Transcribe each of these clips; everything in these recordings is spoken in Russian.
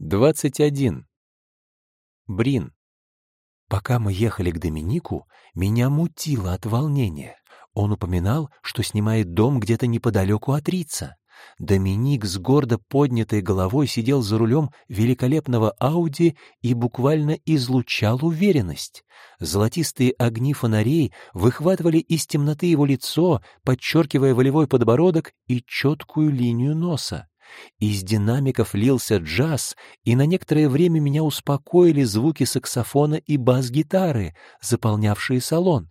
21. Брин. Пока мы ехали к Доминику, меня мутило от волнения. Он упоминал, что снимает дом где-то неподалеку от Рица. Доминик с гордо поднятой головой сидел за рулем великолепного Ауди и буквально излучал уверенность. Золотистые огни фонарей выхватывали из темноты его лицо, подчеркивая волевой подбородок и четкую линию носа. Из динамиков лился джаз, и на некоторое время меня успокоили звуки саксофона и бас-гитары, заполнявшие салон.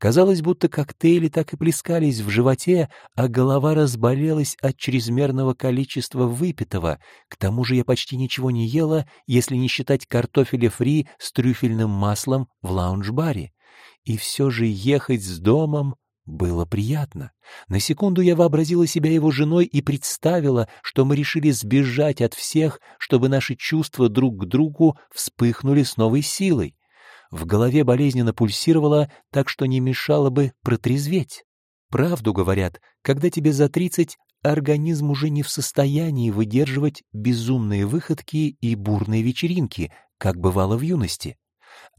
Казалось, будто коктейли так и плескались в животе, а голова разболелась от чрезмерного количества выпитого. К тому же я почти ничего не ела, если не считать картофеля фри с трюфельным маслом в лаунж-баре. И все же ехать с домом было приятно. На секунду я вообразила себя его женой и представила, что мы решили сбежать от всех, чтобы наши чувства друг к другу вспыхнули с новой силой. В голове болезненно пульсировало, так что не мешало бы протрезветь. Правду говорят, когда тебе за тридцать, организм уже не в состоянии выдерживать безумные выходки и бурные вечеринки, как бывало в юности.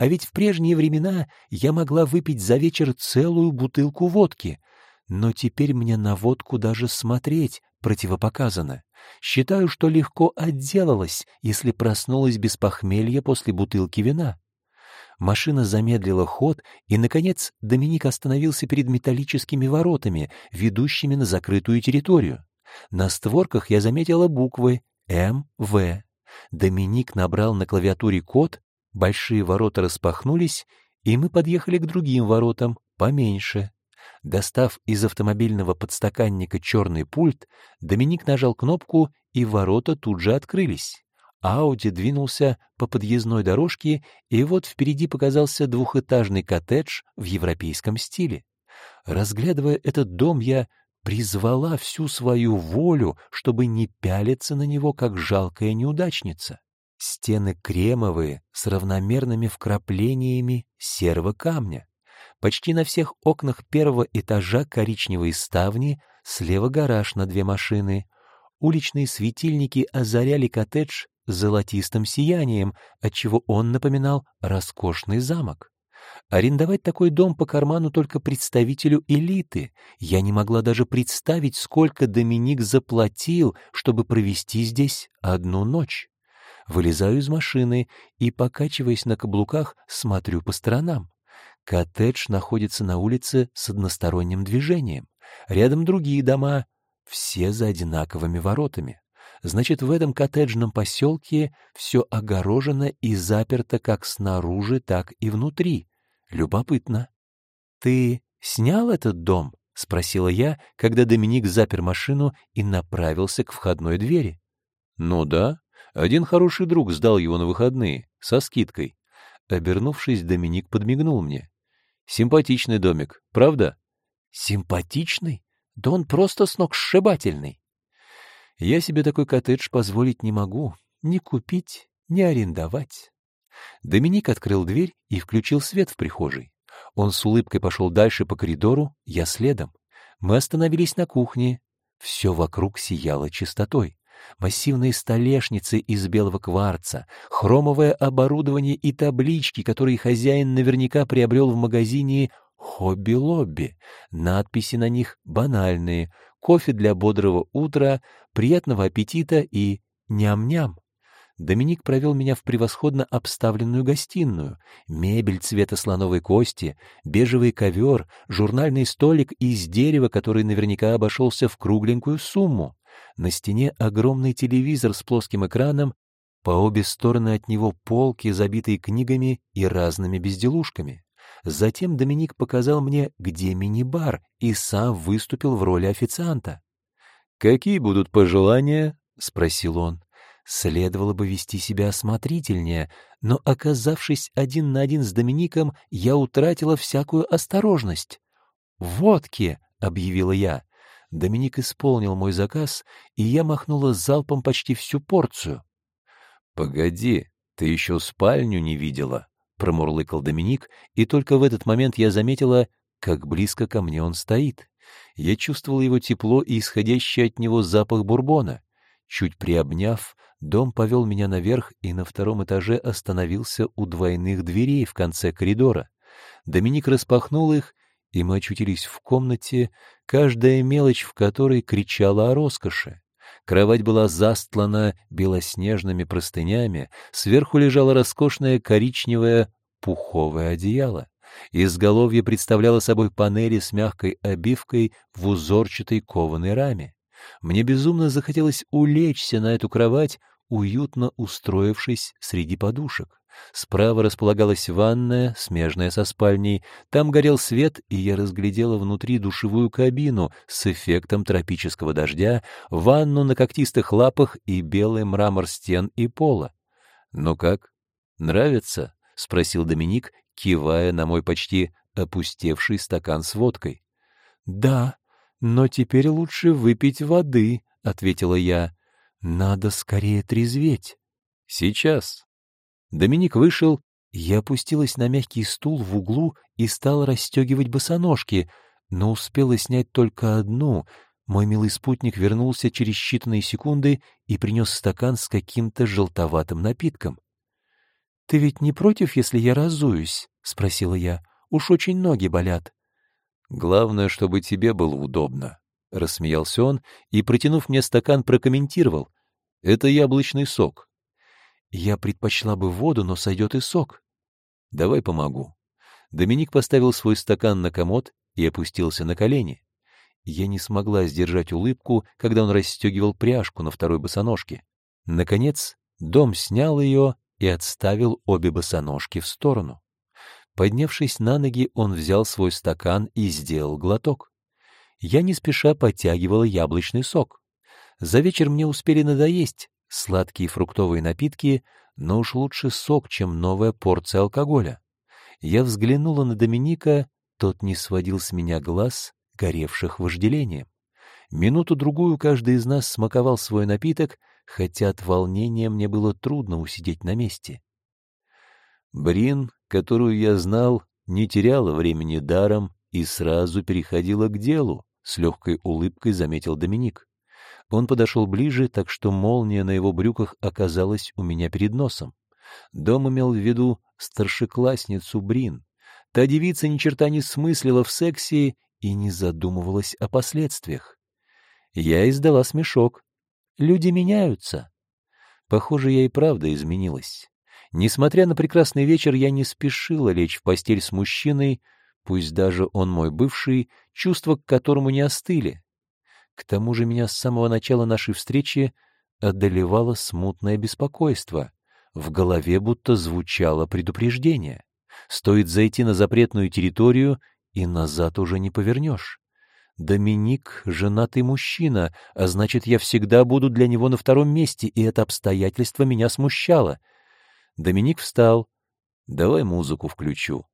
А ведь в прежние времена я могла выпить за вечер целую бутылку водки. Но теперь мне на водку даже смотреть противопоказано. Считаю, что легко отделалась, если проснулась без похмелья после бутылки вина. Машина замедлила ход, и, наконец, Доминик остановился перед металлическими воротами, ведущими на закрытую территорию. На створках я заметила буквы «МВ». Доминик набрал на клавиатуре код, Большие ворота распахнулись, и мы подъехали к другим воротам, поменьше. Достав из автомобильного подстаканника черный пульт, Доминик нажал кнопку, и ворота тут же открылись. Ауди двинулся по подъездной дорожке, и вот впереди показался двухэтажный коттедж в европейском стиле. Разглядывая этот дом, я призвала всю свою волю, чтобы не пялиться на него, как жалкая неудачница. Стены кремовые, с равномерными вкраплениями серого камня. Почти на всех окнах первого этажа коричневые ставни, слева гараж на две машины. Уличные светильники озаряли коттедж золотистым сиянием, отчего он напоминал роскошный замок. Арендовать такой дом по карману только представителю элиты. Я не могла даже представить, сколько Доминик заплатил, чтобы провести здесь одну ночь. Вылезаю из машины и, покачиваясь на каблуках, смотрю по сторонам. Коттедж находится на улице с односторонним движением. Рядом другие дома, все за одинаковыми воротами. Значит, в этом коттеджном поселке все огорожено и заперто как снаружи, так и внутри. Любопытно. «Ты снял этот дом?» — спросила я, когда Доминик запер машину и направился к входной двери. «Ну да», один хороший друг сдал его на выходные, со скидкой. Обернувшись, Доминик подмигнул мне. Симпатичный домик, правда? Симпатичный? Да он просто сногсшибательный. Я себе такой коттедж позволить не могу. Ни купить, ни арендовать. Доминик открыл дверь и включил свет в прихожей. Он с улыбкой пошел дальше по коридору, я следом. Мы остановились на кухне. Все вокруг сияло чистотой массивные столешницы из белого кварца, хромовое оборудование и таблички, которые хозяин наверняка приобрел в магазине «Хобби-лобби». Надписи на них банальные «Кофе для бодрого утра», «Приятного аппетита» и «Ням-ням». Доминик провел меня в превосходно обставленную гостиную. Мебель цвета слоновой кости, бежевый ковер, журнальный столик из дерева, который наверняка обошелся в кругленькую сумму. На стене огромный телевизор с плоским экраном, по обе стороны от него полки, забитые книгами и разными безделушками. Затем Доминик показал мне, где мини-бар, и сам выступил в роли официанта. «Какие будут пожелания?» — спросил он. Следовало бы вести себя осмотрительнее, но, оказавшись один на один с Домиником, я утратила всякую осторожность. «Водки!» — объявила я. Доминик исполнил мой заказ, и я махнула залпом почти всю порцию. «Погоди, ты еще спальню не видела», — промурлыкал Доминик, и только в этот момент я заметила, как близко ко мне он стоит. Я чувствовала его тепло и исходящий от него запах бурбона. Чуть приобняв, дом повел меня наверх и на втором этаже остановился у двойных дверей в конце коридора. Доминик распахнул их, и мы очутились в комнате, каждая мелочь в которой кричала о роскоши. Кровать была застлана белоснежными простынями, сверху лежало роскошное коричневое пуховое одеяло. Изголовье представляло собой панели с мягкой обивкой в узорчатой кованой раме. Мне безумно захотелось улечься на эту кровать, уютно устроившись среди подушек. Справа располагалась ванная, смежная со спальней. Там горел свет, и я разглядела внутри душевую кабину с эффектом тропического дождя, ванну на когтистых лапах и белый мрамор стен и пола. «Ну как? Нравится?» — спросил Доминик, кивая на мой почти опустевший стакан с водкой. «Да, но теперь лучше выпить воды», — ответила я. «Надо скорее трезветь». «Сейчас», Доминик вышел, я опустилась на мягкий стул в углу и стала расстегивать босоножки, но успела снять только одну. Мой милый спутник вернулся через считанные секунды и принес стакан с каким-то желтоватым напитком. — Ты ведь не против, если я разуюсь? — спросила я. — Уж очень ноги болят. — Главное, чтобы тебе было удобно, — рассмеялся он и, протянув мне стакан, прокомментировал. — Это яблочный сок. Я предпочла бы воду, но сойдет и сок. Давай помогу. Доминик поставил свой стакан на комод и опустился на колени. Я не смогла сдержать улыбку, когда он расстегивал пряжку на второй босоножке. Наконец, дом снял ее и отставил обе босоножки в сторону. Поднявшись на ноги, он взял свой стакан и сделал глоток. Я не спеша подтягивала яблочный сок. За вечер мне успели надоесть, сладкие фруктовые напитки, но уж лучше сок, чем новая порция алкоголя. Я взглянула на Доминика, тот не сводил с меня глаз, горевших вожделением. Минуту-другую каждый из нас смаковал свой напиток, хотя от волнения мне было трудно усидеть на месте. Брин, которую я знал, не теряла времени даром и сразу переходила к делу, — с легкой улыбкой заметил Доминик. Он подошел ближе, так что молния на его брюках оказалась у меня перед носом. Дом имел в виду старшеклассницу Брин. Та девица ни черта не смыслила в сексе и не задумывалась о последствиях. Я издала смешок. Люди меняются. Похоже, я и правда изменилась. Несмотря на прекрасный вечер, я не спешила лечь в постель с мужчиной, пусть даже он мой бывший, чувства к которому не остыли. К тому же меня с самого начала нашей встречи одолевало смутное беспокойство. В голове будто звучало предупреждение. Стоит зайти на запретную территорию, и назад уже не повернешь. Доминик — женатый мужчина, а значит, я всегда буду для него на втором месте, и это обстоятельство меня смущало. Доминик встал. «Давай музыку включу».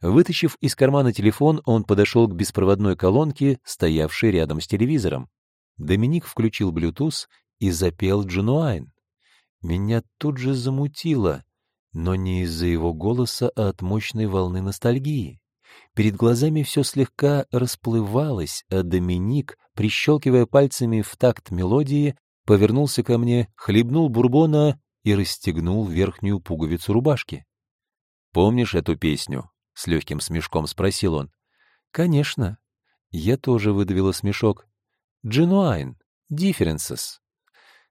Вытащив из кармана телефон, он подошел к беспроводной колонке, стоявшей рядом с телевизором. Доминик включил Bluetooth и запел «Дженуайн». Меня тут же замутило, но не из-за его голоса, а от мощной волны ностальгии. Перед глазами все слегка расплывалось, а Доминик, прищелкивая пальцами в такт мелодии, повернулся ко мне, хлебнул бурбона и расстегнул верхнюю пуговицу рубашки. «Помнишь эту песню?» — с легким смешком спросил он. «Конечно». Я тоже выдавила смешок. «Genuine. Differences».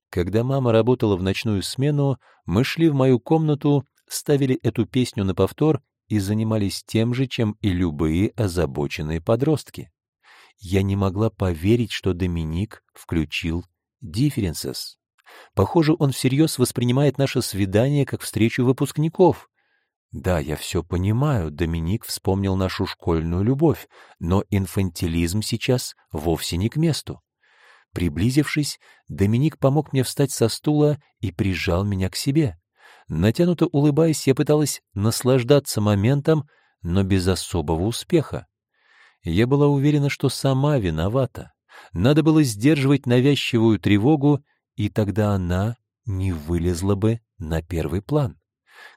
Когда мама работала в ночную смену, мы шли в мою комнату, ставили эту песню на повтор и занимались тем же, чем и любые озабоченные подростки. Я не могла поверить, что Доминик включил «Differences». Похоже, он всерьез воспринимает наше свидание как встречу выпускников. Да, я все понимаю, Доминик вспомнил нашу школьную любовь, но инфантилизм сейчас вовсе не к месту. Приблизившись, Доминик помог мне встать со стула и прижал меня к себе. Натянуто улыбаясь, я пыталась наслаждаться моментом, но без особого успеха. Я была уверена, что сама виновата. Надо было сдерживать навязчивую тревогу, и тогда она не вылезла бы на первый план.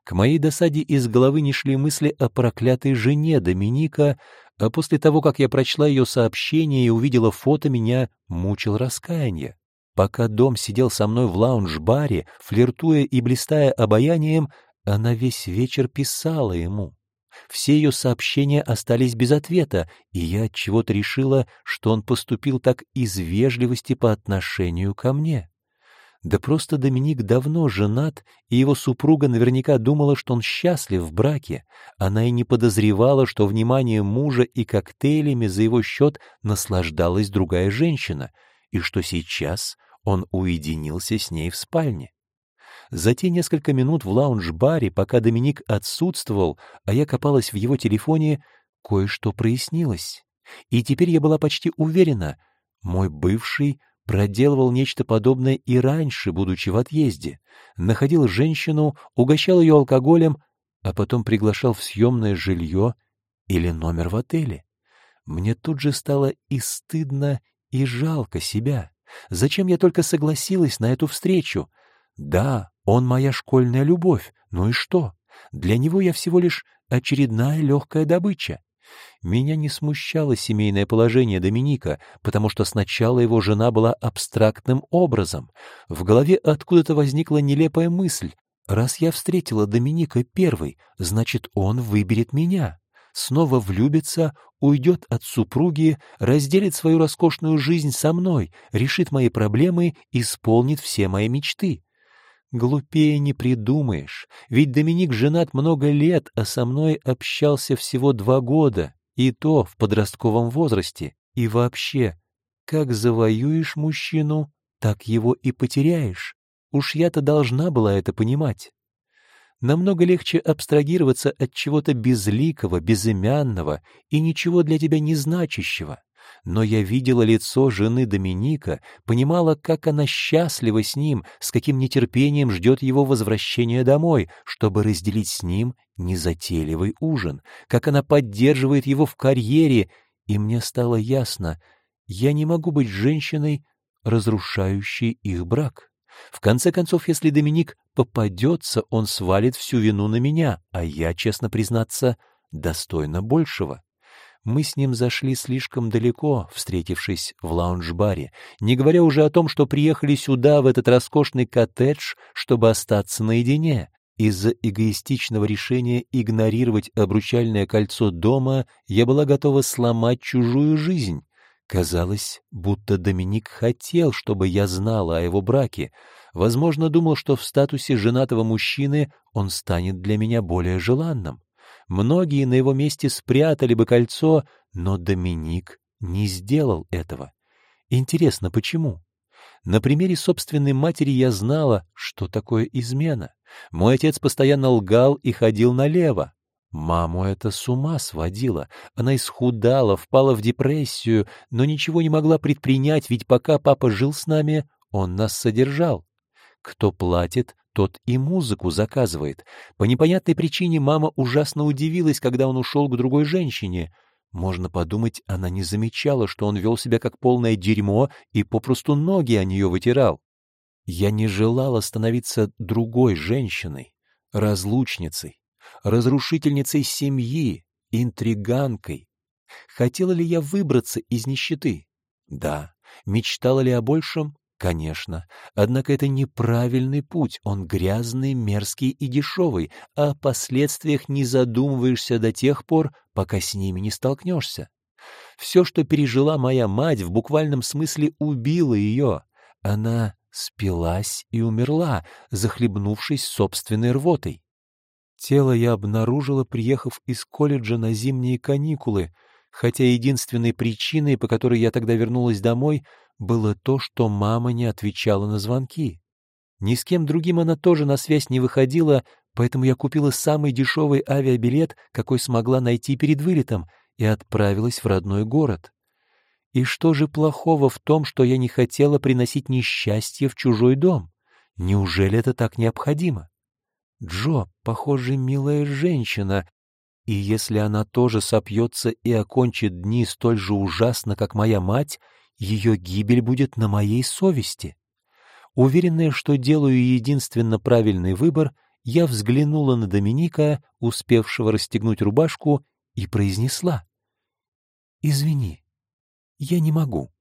К моей досаде из головы не шли мысли о проклятой жене Доминика, а после того, как я прочла ее сообщение и увидела фото, меня мучил раскаяние. Пока Дом сидел со мной в лаунж-баре, флиртуя и блистая обаянием, она весь вечер писала ему. Все ее сообщения остались без ответа, и я от чего-то решила, что он поступил так из вежливости по отношению ко мне. Да просто Доминик давно женат, и его супруга наверняка думала, что он счастлив в браке. Она и не подозревала, что вниманием мужа и коктейлями за его счет наслаждалась другая женщина, и что сейчас он уединился с ней в спальне. За те несколько минут в лаунж-баре, пока Доминик отсутствовал, а я копалась в его телефоне, кое-что прояснилось. И теперь я была почти уверена, мой бывший проделывал нечто подобное и раньше, будучи в отъезде. Находил женщину, угощал ее алкоголем, а потом приглашал в съемное жилье или номер в отеле. Мне тут же стало и стыдно, и жалко себя. Зачем я только согласилась на эту встречу? Да, он моя школьная любовь, ну и что? Для него я всего лишь очередная легкая добыча. Меня не смущало семейное положение Доминика, потому что сначала его жена была абстрактным образом. В голове откуда-то возникла нелепая мысль. Раз я встретила Доминика первой, значит, он выберет меня. Снова влюбится, уйдет от супруги, разделит свою роскошную жизнь со мной, решит мои проблемы, исполнит все мои мечты. Глупее не придумаешь, ведь Доминик женат много лет, а со мной общался всего два года, и то в подростковом возрасте. И вообще, как завоюешь мужчину, так его и потеряешь. Уж я-то должна была это понимать. Намного легче абстрагироваться от чего-то безликого, безымянного и ничего для тебя не значащего но я видела лицо жены Доминика, понимала, как она счастлива с ним, с каким нетерпением ждет его возвращения домой, чтобы разделить с ним незатейливый ужин, как она поддерживает его в карьере, и мне стало ясно, я не могу быть женщиной, разрушающей их брак. В конце концов, если Доминик попадется, он свалит всю вину на меня, а я, честно признаться, достойна большего. Мы с ним зашли слишком далеко, встретившись в лаунж-баре, не говоря уже о том, что приехали сюда, в этот роскошный коттедж, чтобы остаться наедине. Из-за эгоистичного решения игнорировать обручальное кольцо дома я была готова сломать чужую жизнь. Казалось, будто Доминик хотел, чтобы я знала о его браке. Возможно, думал, что в статусе женатого мужчины он станет для меня более желанным. Многие на его месте спрятали бы кольцо, но Доминик не сделал этого. Интересно, почему? На примере собственной матери я знала, что такое измена. Мой отец постоянно лгал и ходил налево. Маму это с ума сводило. Она исхудала, впала в депрессию, но ничего не могла предпринять, ведь пока папа жил с нами, он нас содержал. Кто платит, тот и музыку заказывает. По непонятной причине мама ужасно удивилась, когда он ушел к другой женщине. Можно подумать, она не замечала, что он вел себя как полное дерьмо и попросту ноги о нее вытирал. Я не желала становиться другой женщиной, разлучницей, разрушительницей семьи, интриганкой. Хотела ли я выбраться из нищеты? Да. Мечтала ли о большем? Конечно, однако это неправильный путь, он грязный, мерзкий и дешевый, а о последствиях не задумываешься до тех пор, пока с ними не столкнешься. Все, что пережила моя мать, в буквальном смысле убило ее. Она спилась и умерла, захлебнувшись собственной рвотой. Тело я обнаружила, приехав из колледжа на зимние каникулы, хотя единственной причиной, по которой я тогда вернулась домой — было то, что мама не отвечала на звонки. Ни с кем другим она тоже на связь не выходила, поэтому я купила самый дешевый авиабилет, какой смогла найти перед вылетом, и отправилась в родной город. И что же плохого в том, что я не хотела приносить несчастье в чужой дом? Неужели это так необходимо? Джо, похоже, милая женщина, и если она тоже сопьется и окончит дни столь же ужасно, как моя мать, ее гибель будет на моей совести. Уверенная, что делаю единственно правильный выбор, я взглянула на Доминика, успевшего расстегнуть рубашку, и произнесла. «Извини, я не могу».